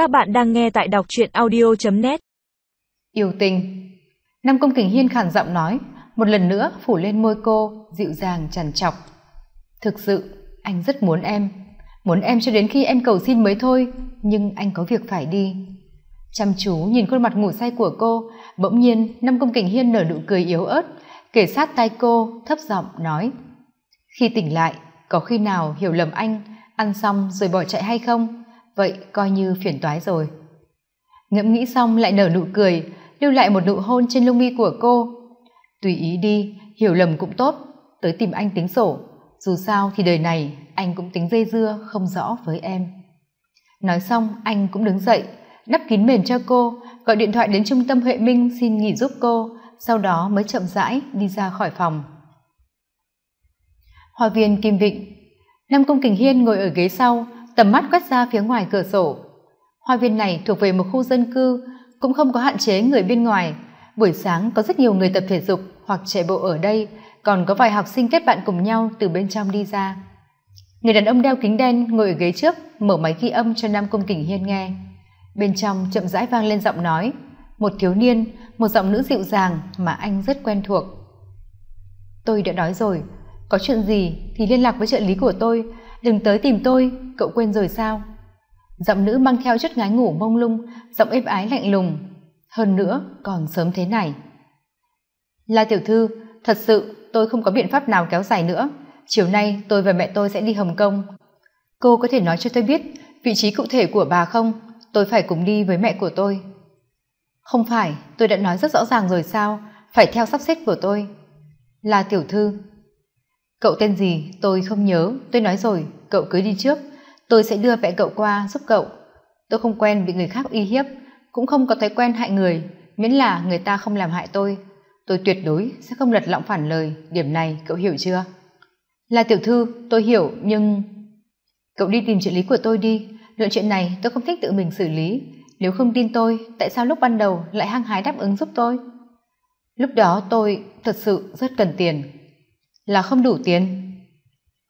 Các bạn đang nghe tại đọc truyện audio.net Yêu tình. Nam Công Kình Hiên khản giọng nói, Một lần nữa phủ lên môi cô, Dịu dàng, trằn trọc. Thực sự, anh rất muốn em. Muốn em cho đến khi em cầu xin mới thôi, Nhưng anh có việc phải đi. Chăm chú nhìn khuôn mặt ngủ say của cô, Bỗng nhiên Nam Công Kình Hiên nở nụ cười yếu ớt, Kể sát tay cô, thấp giọng nói, Khi tỉnh lại, Có khi nào hiểu lầm anh, Ăn xong rồi bỏ chạy hay không? Vậy coi như phiền toái rồi. Ngẫm nghĩ xong lại nở nụ cười, lưu lại một nụ hôn trên lông mi của cô. Tùy ý đi, hiểu lầm cũng tốt, tới tìm anh tính sổ. Dù sao thì đời này, anh cũng tính dây dưa, không rõ với em. Nói xong, anh cũng đứng dậy đắp kín mền cho cô, gọi điện thoại đến trung tâm huệ minh xin nghỉ giúp cô, sau đó mới chậm rãi đi ra khỏi phòng. Hoa viên kim vịnh. Nam công kình hiên ngồi ở ghế sau tầm mắt quét ra phía ngoài cửa sổ. Hoa viên này thuộc về một khu dân cư, cũng không có hạn chế người bên ngoài. Buổi sáng có rất nhiều người tập thể dục hoặc chạy bộ ở đây, còn có vài học sinh kết bạn cùng nhau từ bên trong đi ra. Người đàn ông đeo kính đen ngồi ở ghế trước, mở máy ghi âm cho nam công kình hiên nghe. Bên trong chậm rãi vang lên giọng nói. Một thiếu niên, một giọng nữ dịu dàng mà anh rất quen thuộc. Tôi đã nói rồi, có chuyện gì thì liên lạc với trợ lý của tôi đừng tới tìm tôi, cậu quên rồi sao? Giọng nữ mang theo chất ngái ngủ mông lung, giọng êm ái lạnh lùng. Hơn nữa, còn sớm thế này. La tiểu thư, thật sự tôi không có biện pháp nào kéo dài nữa. Chiều nay tôi và mẹ tôi sẽ đi hồng kông. Cô có thể nói cho tôi biết vị trí cụ thể của bà không? Tôi phải cùng đi với mẹ của tôi. Không phải, tôi đã nói rất rõ ràng rồi sao? Phải theo sắp xếp của tôi. Là tiểu thư cậu tên gì? Tôi không nhớ. Tôi nói rồi. Cậu cứ đi trước. Tôi sẽ đưa mẹ cậu qua giúp cậu. Tôi không quen bị người khác uy hiếp. Cũng không có thói quen hại người. Miễn là người ta không làm hại tôi. Tôi tuyệt đối sẽ không lật lọng phản lời. Điểm này cậu hiểu chưa? Là tiểu thư, tôi hiểu, nhưng cậu đi tìm trợ lý của tôi đi. Luận chuyện này tôi không thích tự mình xử lý. Nếu không tin tôi, tại sao lúc ban đầu lại hăng hái đáp ứng giúp tôi? Lúc đó tôi thật sự rất cần tiền là không đủ tiền.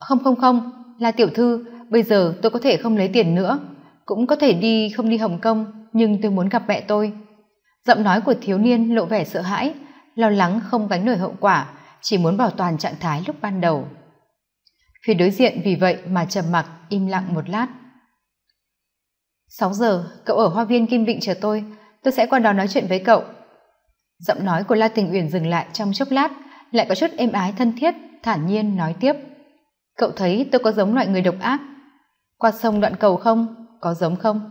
Không không không. Là tiểu thư, bây giờ tôi có thể không lấy tiền nữa. Cũng có thể đi không đi hồng kông, nhưng tôi muốn gặp mẹ tôi. Giọng nói của thiếu niên lộ vẻ sợ hãi, lo lắng không gánh nổi hậu quả, chỉ muốn bảo toàn trạng thái lúc ban đầu. Phía đối diện vì vậy mà trầm mặc, im lặng một lát. Sáu giờ, cậu ở hoa viên kim vịnh chờ tôi. Tôi sẽ qua đó nói chuyện với cậu. Giọng nói của la tình uyển dừng lại trong chốc lát lại có chút êm ái thân thiết, thản nhiên nói tiếp. Cậu thấy tôi có giống loại người độc ác? Qua sông đoạn cầu không? Có giống không?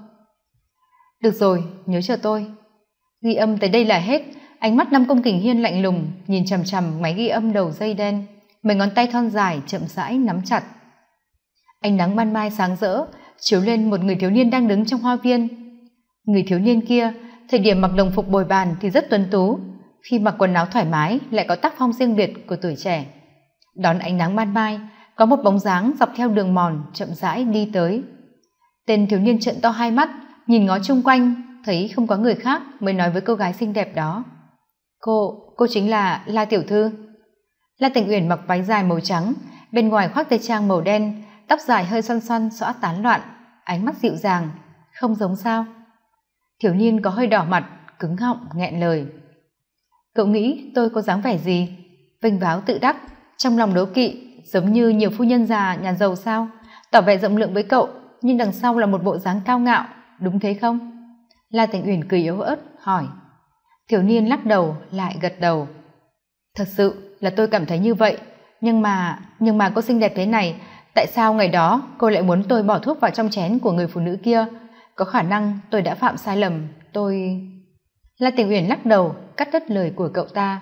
Được rồi, nhớ chờ tôi. Ghi âm tới đây là hết. Ánh mắt năm công kình hiên lạnh lùng, nhìn chằm chằm máy ghi âm đầu dây đen. Mấy ngón tay thon dài, chậm rãi nắm chặt. Ánh nắng ban mai sáng rỡ, chiếu lên một người thiếu niên đang đứng trong hoa viên. Người thiếu niên kia, thời điểm mặc đồng phục bồi bàn thì rất tuấn tú khi mặc quần áo thoải mái lại có tác phong riêng biệt của tuổi trẻ. Đón ánh nắng ban mai, có một bóng dáng dọc theo đường mòn chậm rãi đi tới. Tên thiếu niên trợn to hai mắt, nhìn ngó chung quanh, thấy không có người khác mới nói với cô gái xinh đẹp đó. Cô cô chính là la tiểu thư. La tình uyển mặc váy dài màu trắng, bên ngoài khoác tây trang màu đen, tóc dài hơi xoăn xoăn xõa tán loạn, ánh mắt dịu dàng, không giống sao. Thiếu niên có hơi đỏ mặt, cứng họng, nghẹn lời cậu nghĩ tôi có dáng vẻ gì? Vinh váo tự đắc, trong lòng đố kỵ, giống như nhiều phu nhân già nhà giàu sao? Tỏ vẻ rộng lượng với cậu, nhưng đằng sau là một bộ dáng cao ngạo, đúng thế không? La thành uyển cười yếu ớt, hỏi. Thiếu niên lắc đầu, lại gật đầu. Thật sự là tôi cảm thấy như vậy, nhưng mà nhưng mà cô xinh đẹp thế này, tại sao ngày đó cô lại muốn tôi bỏ thuốc vào trong chén của người phụ nữ kia? Có khả năng tôi đã phạm sai lầm, tôi la tình uyển lắc đầu cắt đứt lời của cậu ta.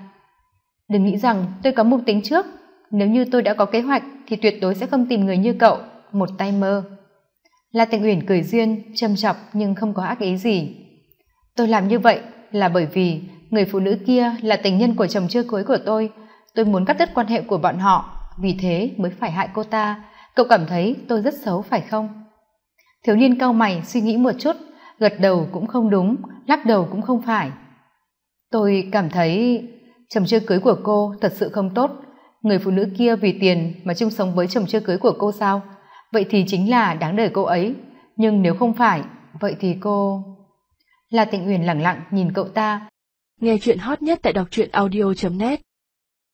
Đừng nghĩ rằng tôi có mục tính trước. Nếu như tôi đã có kế hoạch, thì tuyệt đối sẽ không tìm người như cậu. Một tay mơ. La tình uyển cười duyên châm chọc nhưng không có ác ý gì. Tôi làm như vậy là bởi vì người phụ nữ kia là tình nhân của chồng chưa cưới của tôi. Tôi muốn cắt đứt quan hệ của bọn họ. Vì thế mới phải hại cô ta. Cậu cảm thấy tôi rất xấu phải không? Thiếu niên cau mày, suy nghĩ một chút. Gật đầu cũng không đúng, lắc đầu cũng không phải tôi cảm thấy chồng chưa cưới của cô thật sự không tốt. Người phụ nữ kia vì tiền mà chung sống với chồng chưa cưới của cô sao? Vậy thì chính là đáng đời cô ấy. Nhưng nếu không phải, vậy thì cô Là tịnh uyển lẳng lặng nhìn cậu ta. Nghe chuyện hot nhất tại đọc truyện audio net.